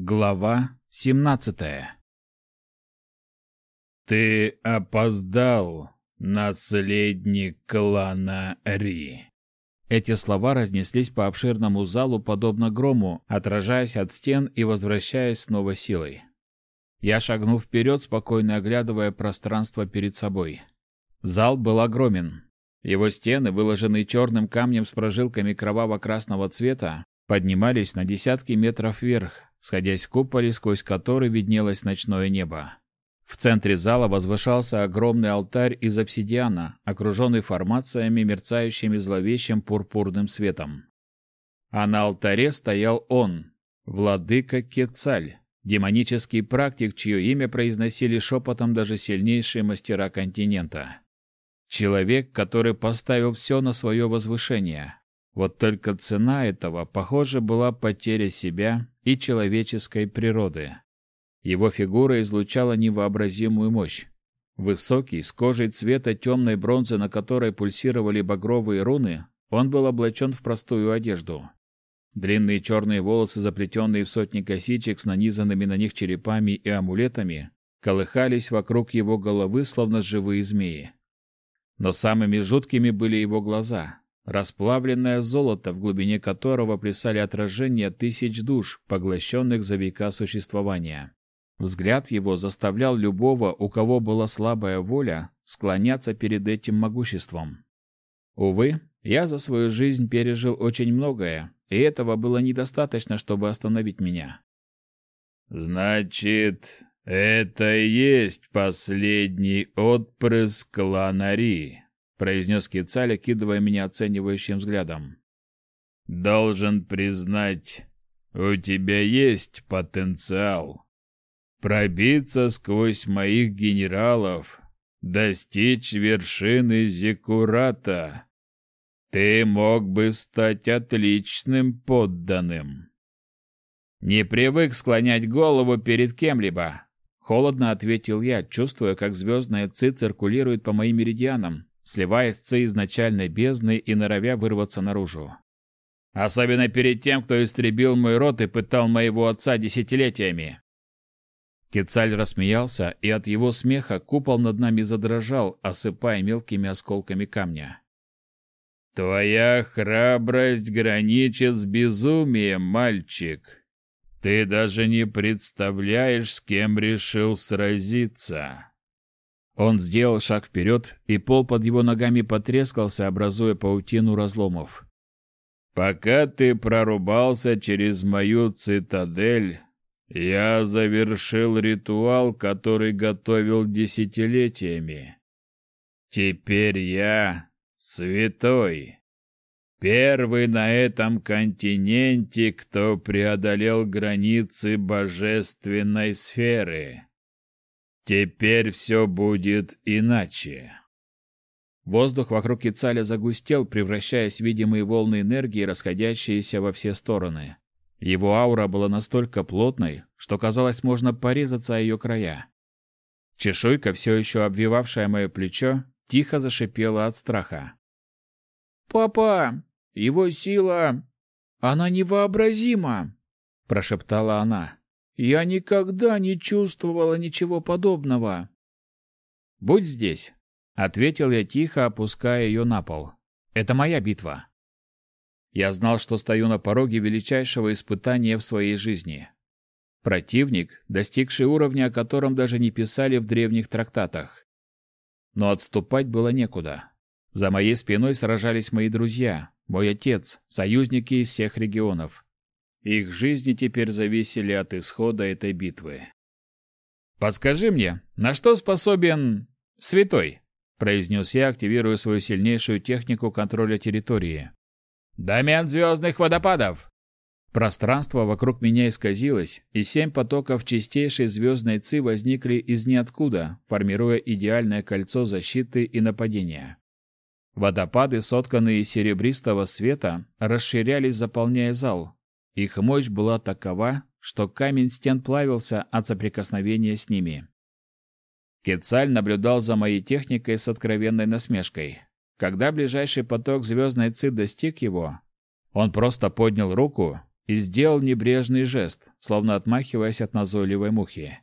Глава 17 Ты опоздал, наследник клана Ри. Эти слова разнеслись по обширному залу подобно грому, отражаясь от стен и возвращаясь снова силой. Я шагнул вперед, спокойно оглядывая пространство перед собой. Зал был огромен. Его стены, выложенные черным камнем с прожилками кроваво-красного цвета, поднимались на десятки метров вверх, сходясь в куполе, сквозь который виднелось ночное небо. В центре зала возвышался огромный алтарь из обсидиана, окруженный формациями, мерцающими зловещим пурпурным светом. А на алтаре стоял он, владыка Кецаль, демонический практик, чье имя произносили шепотом даже сильнейшие мастера континента. Человек, который поставил все на свое возвышение. Вот только цена этого, похоже, была потеря себя и человеческой природы. Его фигура излучала невообразимую мощь. Высокий, с кожей цвета темной бронзы, на которой пульсировали багровые руны, он был облачен в простую одежду. Длинные черные волосы, заплетенные в сотни косичек с нанизанными на них черепами и амулетами, колыхались вокруг его головы, словно живые змеи. Но самыми жуткими были его глаза, расплавленное золото, в глубине которого плясали отражения тысяч душ, поглощенных за века существования. Взгляд его заставлял любого, у кого была слабая воля, склоняться перед этим могуществом. Увы, я за свою жизнь пережил очень многое, и этого было недостаточно, чтобы остановить меня. «Значит, это и есть последний отпрыск кланари», произнес Кицаль, кидывая меня оценивающим взглядом. Должен признать, у тебя есть потенциал пробиться сквозь моих генералов, достичь вершины Зекурата. Ты мог бы стать отличным подданным. Не привык склонять голову перед кем-либо, холодно ответил я, чувствуя, как звездная ци циркулирует по моим меридианам, сливаясь с изначальной бездны и норовя вырваться наружу. Особенно перед тем, кто истребил мой род и пытал моего отца десятилетиями. Кецаль рассмеялся, и от его смеха купол над нами задрожал, осыпая мелкими осколками камня. Твоя храбрость граничит с безумием, мальчик. Ты даже не представляешь, с кем решил сразиться. Он сделал шаг вперед, и пол под его ногами потрескался, образуя паутину разломов. «Пока ты прорубался через мою цитадель, я завершил ритуал, который готовил десятилетиями. Теперь я святой, первый на этом континенте, кто преодолел границы божественной сферы». Теперь все будет иначе. Воздух вокруг Кицаля загустел, превращаясь в видимые волны энергии, расходящиеся во все стороны. Его аура была настолько плотной, что казалось, можно порезаться о ее края. Чешуйка, все еще обвивавшая мое плечо, тихо зашипела от страха. «Папа, его сила... она невообразима!» – прошептала она. Я никогда не чувствовала ничего подобного. Будь здесь, ответил я тихо, опуская ее на пол. Это моя битва. Я знал, что стою на пороге величайшего испытания в своей жизни. Противник, достигший уровня, о котором даже не писали в древних трактатах. Но отступать было некуда. За моей спиной сражались мои друзья, мой отец, союзники из всех регионов. Их жизни теперь зависели от исхода этой битвы. «Подскажи мне, на что способен святой?» — произнес я, активируя свою сильнейшую технику контроля территории. «Домен звездных водопадов!» Пространство вокруг меня исказилось, и семь потоков чистейшей звездной ци возникли из ниоткуда, формируя идеальное кольцо защиты и нападения. Водопады, сотканные из серебристого света, расширялись, заполняя зал, их мощь была такова, что камень стен плавился от соприкосновения с ними. Кецаль наблюдал за моей техникой с откровенной насмешкой. Когда ближайший поток звездной ци достиг его, он просто поднял руку, и сделал небрежный жест, словно отмахиваясь от назойливой мухи.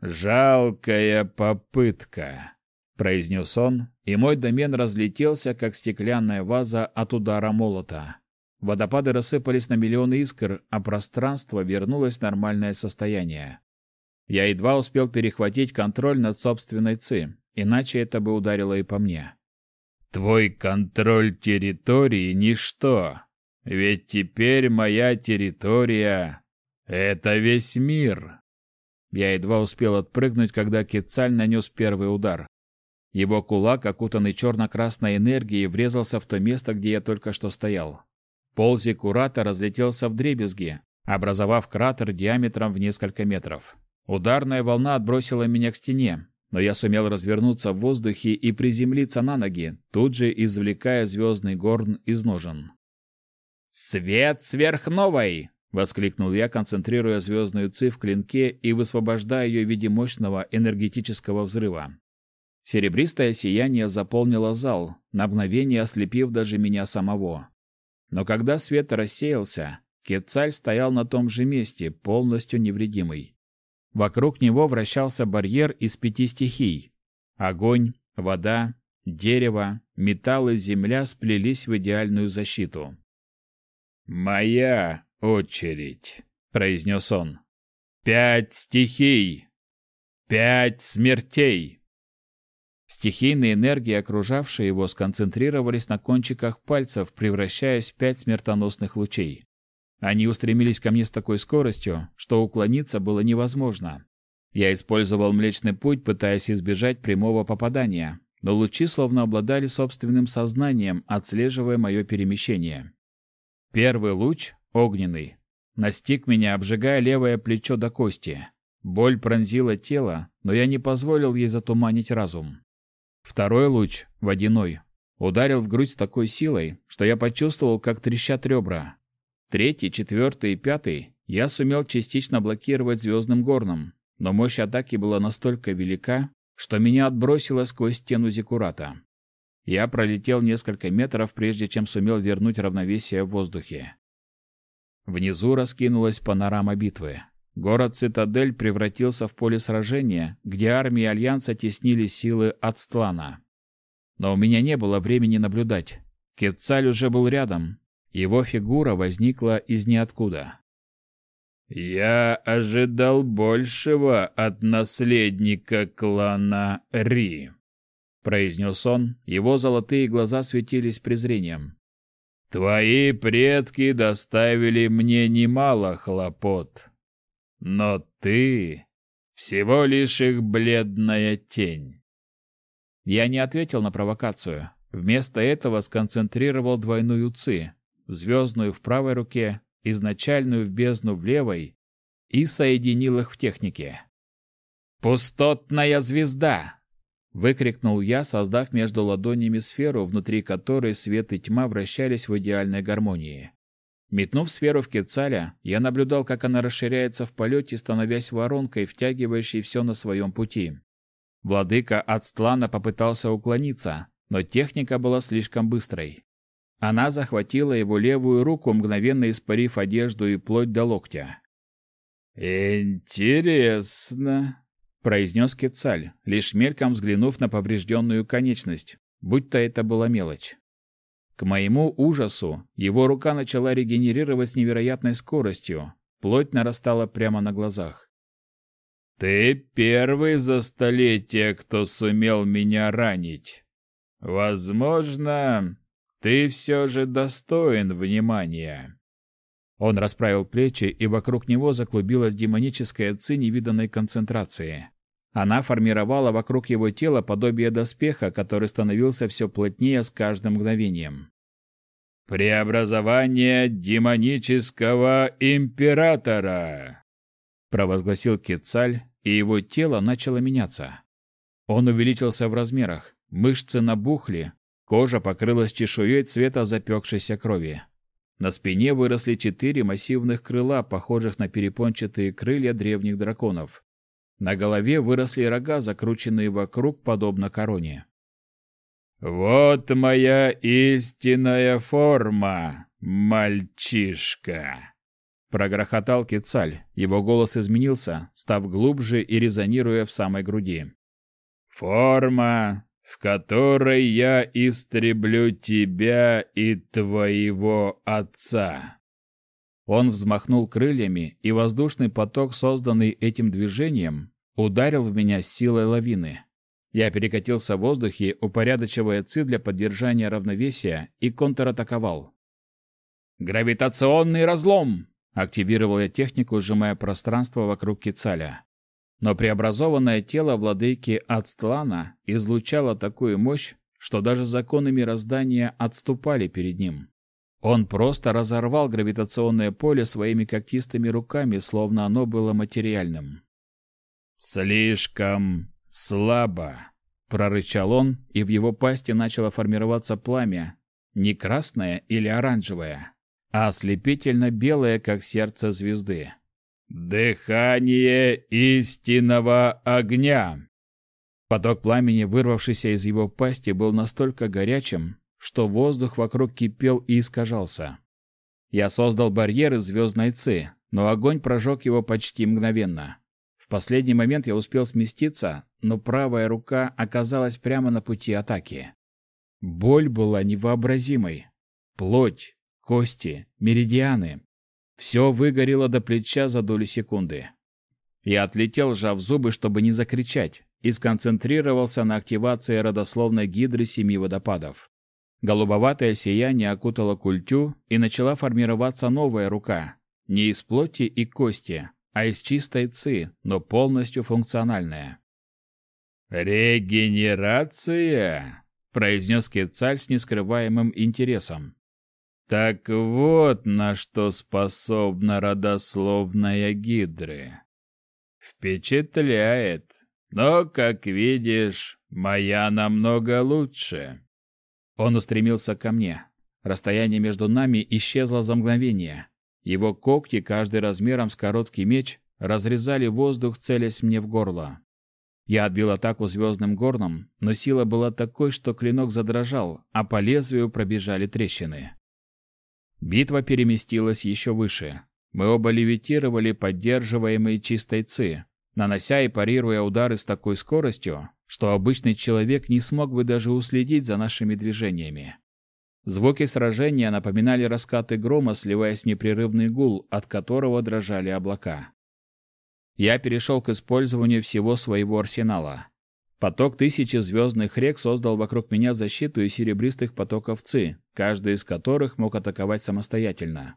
«Жалкая попытка», — произнес он, и мой домен разлетелся, как стеклянная ваза от удара молота. Водопады рассыпались на миллионы искр, а пространство вернулось в нормальное состояние. Я едва успел перехватить контроль над собственной ЦИ, иначе это бы ударило и по мне. «Твой контроль территории — ничто, ведь теперь моя территория — это весь мир». Я едва успел отпрыгнуть, когда Кецаль нанес первый удар. Его кулак, окутанный черно-красной энергией, врезался в то место, где я только что стоял. Пол Зиккурата разлетелся в дребезги, образовав кратер диаметром в несколько метров. Ударная волна отбросила меня к стене, но я сумел развернуться в воздухе и приземлиться на ноги, тут же извлекая звездный горн из ножен. «Свет сверхновой!» — воскликнул я, концентрируя звездную ци в клинке и высвобождая ее в виде мощного энергетического взрыва. Серебристое сияние заполнило зал, на мгновение ослепив даже меня самого. Но когда свет рассеялся, Кетцаль стоял на том же месте, полностью невредимый. Вокруг него вращался барьер из пяти стихий. Огонь, вода, дерево, металл и земля сплелись в идеальную защиту. «Моя очередь», — произнес он. «Пять стихий! Пять смертей!» Стихийные энергии, окружавшие его, сконцентрировались на кончиках пальцев, превращаясь в пять смертоносных лучей. Они устремились ко мне с такой скоростью, что уклониться было невозможно. Я использовал Млечный Путь, пытаясь избежать прямого попадания, но лучи словно обладали собственным сознанием, отслеживая мое перемещение. Первый луч, огненный, настиг меня, обжигая левое плечо до кости. Боль пронзила тело, но я не позволил ей затуманить разум. Второй луч, водяной, ударил в грудь с такой силой, что я почувствовал, как трещат ребра. Третий, четвертый и пятый я сумел частично блокировать звездным горном, но мощь атаки была настолько велика, что меня отбросило сквозь стену Зикурата. Я пролетел несколько метров, прежде чем сумел вернуть равновесие в воздухе. Внизу раскинулась панорама битвы. Город-цитадель превратился в поле сражения, где армии Альянса теснили силы Ацтлана. Но у меня не было времени наблюдать. Кетцаль уже был рядом. Его фигура возникла из ниоткуда. «Я ожидал большего от наследника клана Ри», — произнес он. Его золотые глаза светились презрением. «Твои предки доставили мне немало хлопот. Но ты всего лишь их бледная тень. Я не ответил на провокацию. Вместо этого сконцентрировал двойную ци, звездную в правой руке, изначальную в бездну в левой, и соединил их в технике. «Пустотная звезда!» — выкрикнул я, создав между ладонями сферу, внутри которой свет и тьма вращались в идеальной гармонии. Метнув сферу в Кецаля, я наблюдал, как она расширяется в полете, становясь воронкой, втягивающей все на своем пути. Владыка Ацтлана попытался уклониться, но техника была слишком быстрой. Она захватила его левую руку, мгновенно испарив одежду и плоть до локтя. «Интересно», — произнес Кецаль, лишь мельком взглянув на поврежденную конечность, будь то это была мелочь. К моему ужасу, его рука начала регенерировать с невероятной скоростью. Плоть нарастала прямо на глазах. «Ты первый за столетие, кто сумел меня ранить. Возможно, ты все же достоин внимания». Он расправил плечи, и вокруг него заклубилась демоническая ци невиданной концентрации. Она формировала вокруг его тела подобие доспеха, который становился все плотнее с каждым мгновением. «Преобразование демонического императора!» провозгласил Кецаль, и его тело начало меняться. Он увеличился в размерах, мышцы набухли, кожа покрылась чешуей цвета запекшейся крови. На спине выросли четыре массивных крыла, похожих на перепончатые крылья древних драконов. На голове выросли рога, закрученные вокруг, подобно короне. «Вот моя истинная форма, мальчишка!» Прогрохотал Кецаль. Его голос изменился, став глубже и резонируя в самой груди. «Форма, в которой я истреблю тебя и твоего отца!» Он взмахнул крыльями, и воздушный поток, созданный этим движением, ударил в меня силой лавины. Я перекатился в воздухе, упорядочивая ци для поддержания равновесия, и контратаковал. «Гравитационный разлом!» Активировал я технику, сжимая пространство вокруг Кицаля. Но преобразованное тело владыки Ацтлана излучало такую мощь, что даже законы мироздания отступали перед ним. Он просто разорвал гравитационное поле своими когтистыми руками, словно оно было материальным. «Слишком слабо!» — прорычал он, и в его пасти начало формироваться пламя, не красное или оранжевое, а ослепительно белое, как сердце звезды. «Дыхание истинного огня!» Поток пламени, вырвавшийся из его пасти, был настолько горячим, что воздух вокруг кипел и искажался. Я создал барьер из звездной ци, но огонь прожег его почти мгновенно. В последний момент я успел сместиться, но правая рука оказалась прямо на пути атаки. Боль была невообразимой. Плоть, кости, меридианы. Все выгорело до плеча за долю секунды. Я отлетел, сжав зубы, чтобы не закричать, и сконцентрировался на активации родословной гидры семи водопадов. Голубоватое сияние окутало культю, и начала формироваться новая рука, не из плоти и кости, а из чистой ци, но полностью функциональная. «Регенерация!» — произнес Кецаль с нескрываемым интересом. Так вот на что способна родословная гидры. Впечатляет. Но, как видишь, моя намного лучше. Он устремился ко мне. Расстояние между нами исчезло за мгновение. Его когти, каждый размером с короткий меч, разрезали воздух, целясь мне в горло. Я отбил атаку звездным горном, но сила была такой, что клинок задрожал, а по лезвию пробежали трещины. Битва переместилась еще выше. Мы оба левитировали, поддерживаемые чистой ци, нанося и парируя удары с такой скоростью, что обычный человек не смог бы даже уследить за нашими движениями. Звуки сражения напоминали раскаты грома, сливаясь в непрерывный гул, от которого дрожали облака. Я перешел к использованию всего своего арсенала. Поток тысячи звездных рек создал вокруг меня защиту из серебристых потоков ЦИ, каждый из которых мог атаковать самостоятельно.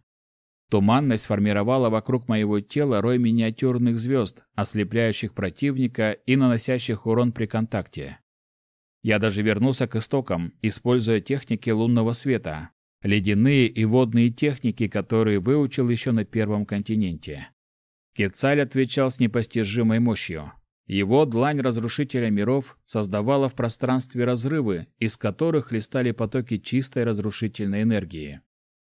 Туманность сформировала вокруг моего тела рой миниатюрных звезд, ослепляющих противника и наносящих урон при контакте. Я даже вернулся к истокам, используя техники лунного света, ледяные и водные техники, которые выучил еще на первом континенте. Кецаль отвечал с непостижимой мощью. Его длань разрушителя миров создавала в пространстве разрывы, из которых листали потоки чистой разрушительной энергии.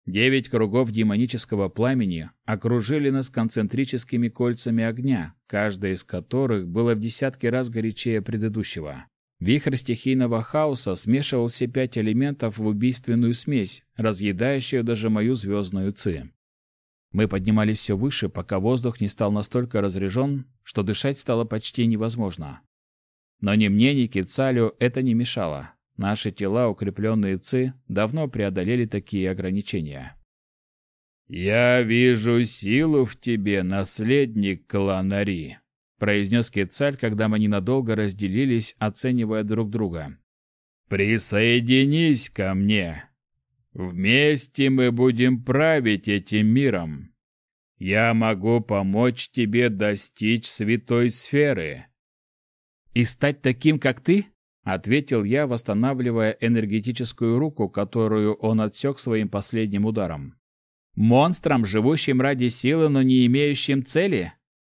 Девять кругов демонического пламени окружили нас концентрическими кольцами огня, каждое из которых было в десятки раз горячее предыдущего. Вихрь стихийного хаоса смешивал все пять элементов в убийственную смесь, разъедающую даже мою звездную ци. Мы поднимались все выше, пока воздух не стал настолько разрежен, что дышать стало почти невозможно. Но ни мне, ни Кицалю это не мешало. Наши тела, укрепленные ЦИ, давно преодолели такие ограничения. «Я вижу силу в тебе, наследник Кланари», — произнес Кецаль, когда мы ненадолго разделились, оценивая друг друга. «Присоединись ко мне. Вместе мы будем править этим миром. Я могу помочь тебе достичь святой сферы. И стать таким, как ты? Ответил я, восстанавливая энергетическую руку, которую он отсек своим последним ударом. Монстром, живущим ради силы, но не имеющим цели?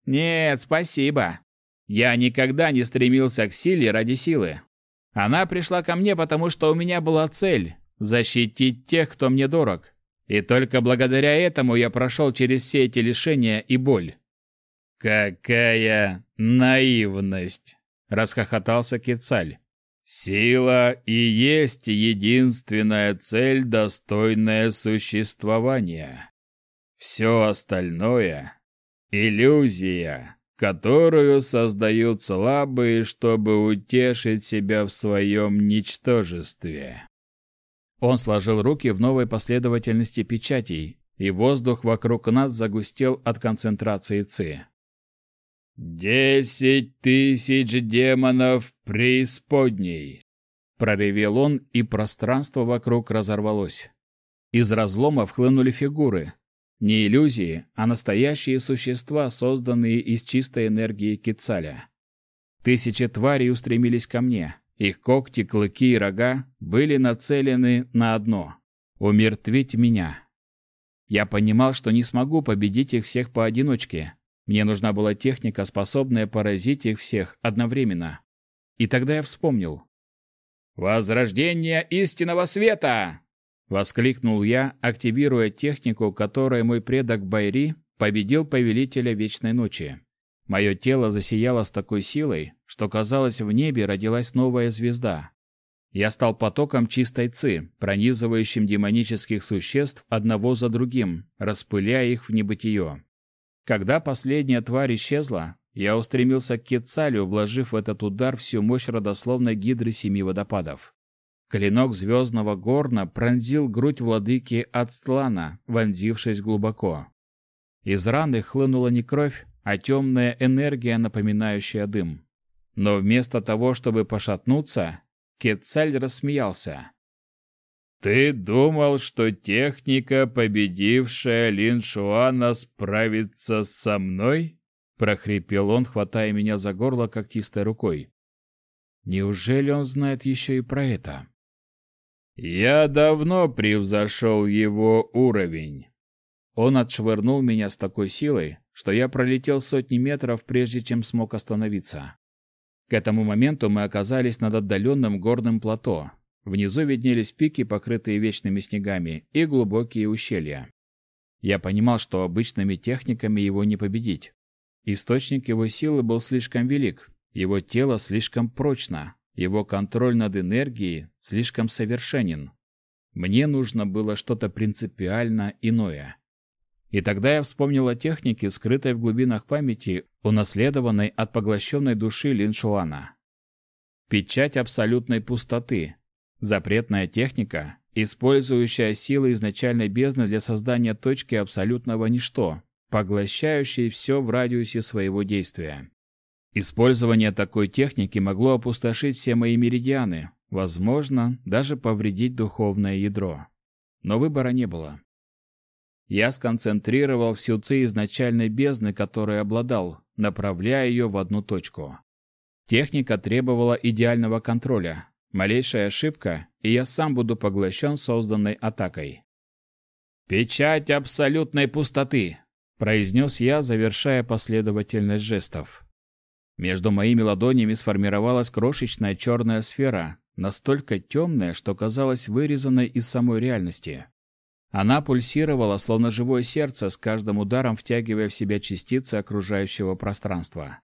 Нет, спасибо. Я никогда не стремился к силе ради силы. Она пришла ко мне, потому что у меня была цель защитить тех, кто мне дорог. И только благодаря этому я прошел через все эти лишения и боль. Какая наивность, расхохотался Кецаль. Сила и есть единственная цель, достойная существования. Все остальное — иллюзия, которую создают слабые, чтобы утешить себя в своем ничтожестве. Он сложил руки в новой последовательности печатей, и воздух вокруг нас загустел от концентрации ци. «Десять тысяч демонов преисподней!» Проревел он, и пространство вокруг разорвалось. Из разломов хлынули фигуры. Не иллюзии, а настоящие существа, созданные из чистой энергии Кицаля. Тысячи тварей устремились ко мне. Их когти, клыки и рога были нацелены на одно — умертвить меня. Я понимал, что не смогу победить их всех поодиночке, мне нужна была техника, способная поразить их всех одновременно. И тогда я вспомнил. «Возрождение истинного света!» Воскликнул я, активируя технику, которой мой предок Байри победил повелителя Вечной Ночи. Мое тело засияло с такой силой, что казалось, в небе родилась новая звезда. Я стал потоком чистой ци, пронизывающим демонических существ одного за другим, распыляя их в небытие. Когда последняя тварь исчезла, я устремился к Кетцалю, вложив в этот удар всю мощь родословной гидры семи водопадов. Клинок звездного горна пронзил грудь владыки Ацтлана, вонзившись глубоко. Из раны хлынула не кровь, а темная энергия, напоминающая дым. Но вместо того, чтобы пошатнуться, Кетцаль рассмеялся. Ты думал, что техника, победившая Лин Шуана, справится со мной? прохрипел он, хватая меня за горло когтистой рукой. Неужели он знает еще и про это? Я давно превзошел его уровень. Он отшвырнул меня с такой силой, что я пролетел сотни метров, прежде чем смог остановиться. К этому моменту мы оказались над отдаленным горным плато, Внизу виднелись пики, покрытые вечными снегами, и глубокие ущелья. Я понимал, что обычными техниками его не победить. Источник его силы был слишком велик, его тело слишком прочно, его контроль над энергией слишком совершенен. Мне нужно было что-то принципиально иное. И тогда я вспомнил о технике, скрытой в глубинах памяти, унаследованной от поглощенной души Линшуана. Печать абсолютной пустоты, Запретная техника, использующая силы изначальной бездны для создания точки абсолютного ничто, поглощающей все в радиусе своего действия. Использование такой техники могло опустошить все мои меридианы, возможно, даже повредить духовное ядро. Но выбора не было. Я сконцентрировал всю ци изначальной бездны, которой обладал, направляя ее в одну точку. Техника требовала идеального контроля, Малейшая ошибка, и я сам буду поглощен созданной атакой. «Печать абсолютной пустоты!» — произнес я, завершая последовательность жестов. Между моими ладонями сформировалась крошечная черная сфера, настолько темная, что казалась вырезанной из самой реальности. Она пульсировала, словно живое сердце, с каждым ударом втягивая в себя частицы окружающего пространства.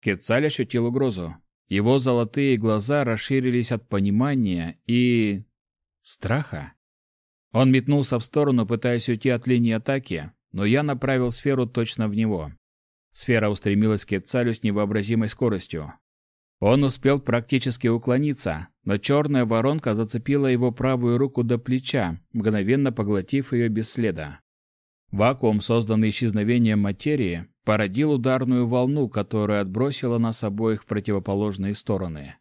Кетцаль ощутил угрозу. Его золотые глаза расширились от понимания и... страха. Он метнулся в сторону, пытаясь уйти от линии атаки, но я направил сферу точно в него. Сфера устремилась к Кетцалю с невообразимой скоростью. Он успел практически уклониться, но черная воронка зацепила его правую руку до плеча, мгновенно поглотив ее без следа. Вакуум, созданный исчезновением материи, породил ударную волну, которая отбросила нас обоих в противоположные стороны.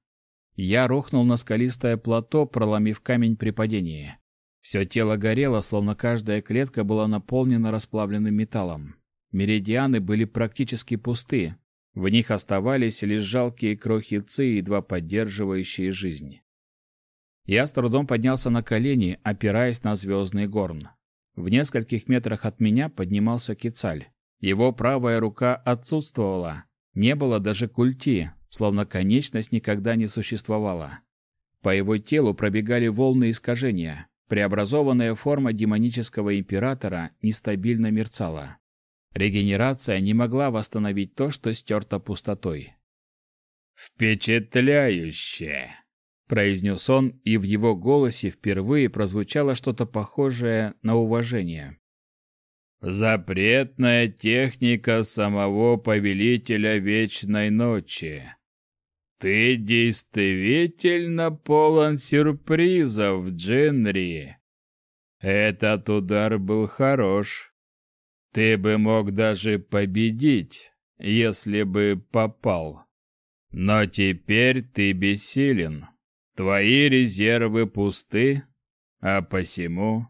Я рухнул на скалистое плато, проломив камень при падении. Все тело горело, словно каждая клетка была наполнена расплавленным металлом. Меридианы были практически пусты. В них оставались лишь жалкие крохи ци, едва поддерживающие жизнь. Я с трудом поднялся на колени, опираясь на звездный горн. В нескольких метрах от меня поднимался Кицаль. Его правая рука отсутствовала. Не было даже культи, словно конечность никогда не существовала. По его телу пробегали волны искажения. Преобразованная форма демонического императора нестабильно мерцала. Регенерация не могла восстановить то, что стерто пустотой. «Впечатляюще!» Произнес он, и в его голосе впервые прозвучало что-то похожее на уважение. Запретная техника самого повелителя вечной ночи. Ты действительно полон сюрпризов, Дженри. Этот удар был хорош. Ты бы мог даже победить, если бы попал. Но теперь ты бессилен. Твои резервы пусты, а посему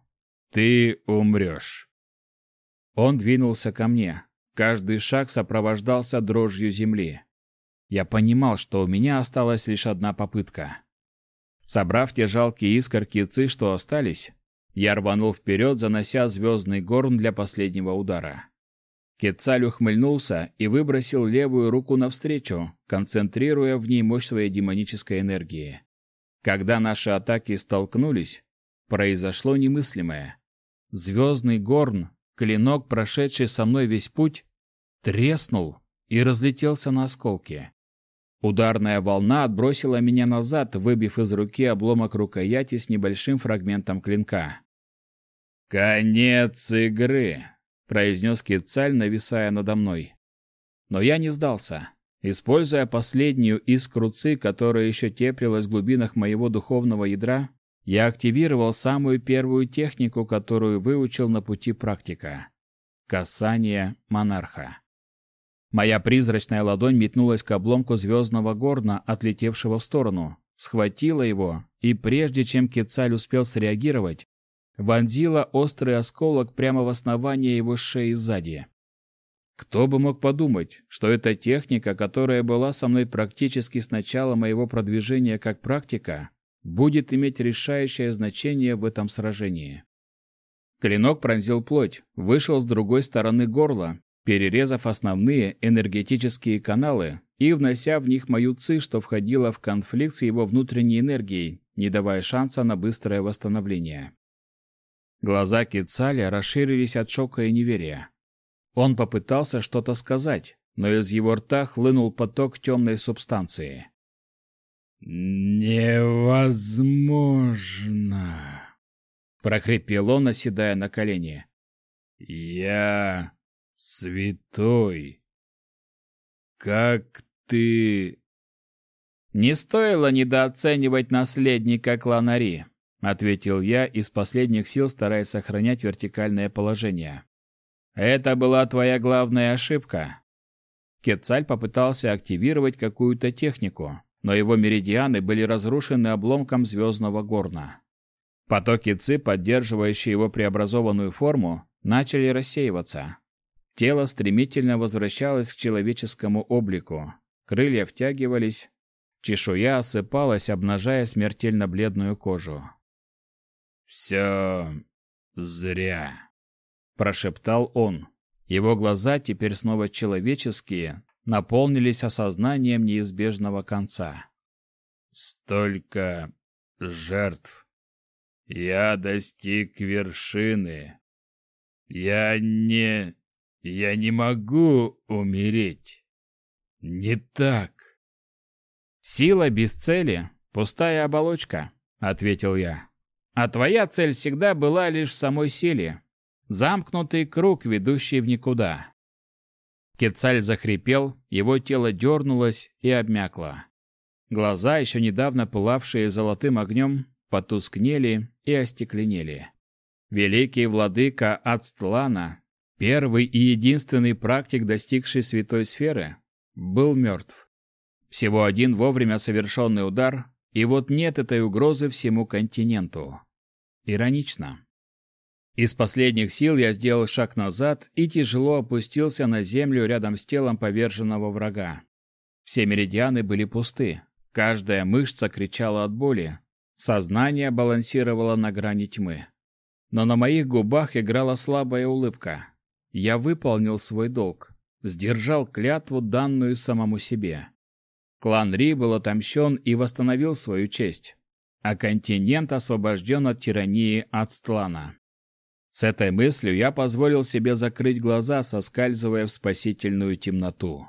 ты умрешь. Он двинулся ко мне. Каждый шаг сопровождался дрожью земли. Я понимал, что у меня осталась лишь одна попытка. Собрав те жалкие искорки ци, что остались, я рванул вперед, занося звездный горн для последнего удара. Кетцаль ухмыльнулся и выбросил левую руку навстречу, концентрируя в ней мощь своей демонической энергии. Когда наши атаки столкнулись, произошло немыслимое. Звездный горн, клинок, прошедший со мной весь путь, треснул и разлетелся на осколки. Ударная волна отбросила меня назад, выбив из руки обломок рукояти с небольшим фрагментом клинка. «Конец игры!» — произнес Кицаль, нависая надо мной. Но я не сдался. Используя последнюю искру ци, которая еще теплилась в глубинах моего духовного ядра, я активировал самую первую технику, которую выучил на пути практика — касание монарха. Моя призрачная ладонь метнулась к обломку звездного горна, отлетевшего в сторону, схватила его, и прежде чем Кецаль успел среагировать, вонзила острый осколок прямо в основание его шеи сзади. Кто бы мог подумать, что эта техника, которая была со мной практически с начала моего продвижения как практика, будет иметь решающее значение в этом сражении. Клинок пронзил плоть, вышел с другой стороны горла, перерезав основные энергетические каналы и внося в них мою ци, что входила в конфликт с его внутренней энергией, не давая шанса на быстрое восстановление. Глаза Кицаля расширились от шока и неверия. Он попытался что-то сказать, но из его рта хлынул поток темной субстанции. «Невозможно!» — прохрипел он, оседая на колени. «Я святой! Как ты...» «Не стоило недооценивать наследника кланари», — ответил я, из последних сил стараясь сохранять вертикальное положение. Это была твоя главная ошибка. Кетцаль попытался активировать какую-то технику, но его меридианы были разрушены обломком звездного горна. Потоки ци, поддерживающие его преобразованную форму, начали рассеиваться. Тело стремительно возвращалось к человеческому облику. Крылья втягивались, чешуя осыпалась, обнажая смертельно бледную кожу. «Все зря», прошептал он. Его глаза, теперь снова человеческие, наполнились осознанием неизбежного конца. Столько жертв. Я достиг вершины. Я не... Я не могу умереть. Не так. Сила без цели — пустая оболочка, — ответил я. А твоя цель всегда была лишь в самой силе. Замкнутый круг, ведущий в никуда. Кецаль захрипел, его тело дернулось и обмякло. Глаза, еще недавно пылавшие золотым огнем, потускнели и остекленели. Великий владыка Ацтлана, первый и единственный практик, достигший святой сферы, был мертв. Всего один вовремя совершенный удар, и вот нет этой угрозы всему континенту. Иронично. Из последних сил я сделал шаг назад и тяжело опустился на землю рядом с телом поверженного врага. Все меридианы были пусты. Каждая мышца кричала от боли. Сознание балансировало на грани тьмы. Но на моих губах играла слабая улыбка. Я выполнил свой долг. Сдержал клятву, данную самому себе. Клан Ри был отомщен и восстановил свою честь. А континент освобожден от тирании Ацтлана. С этой мыслью я позволил себе закрыть глаза, соскальзывая в спасительную темноту.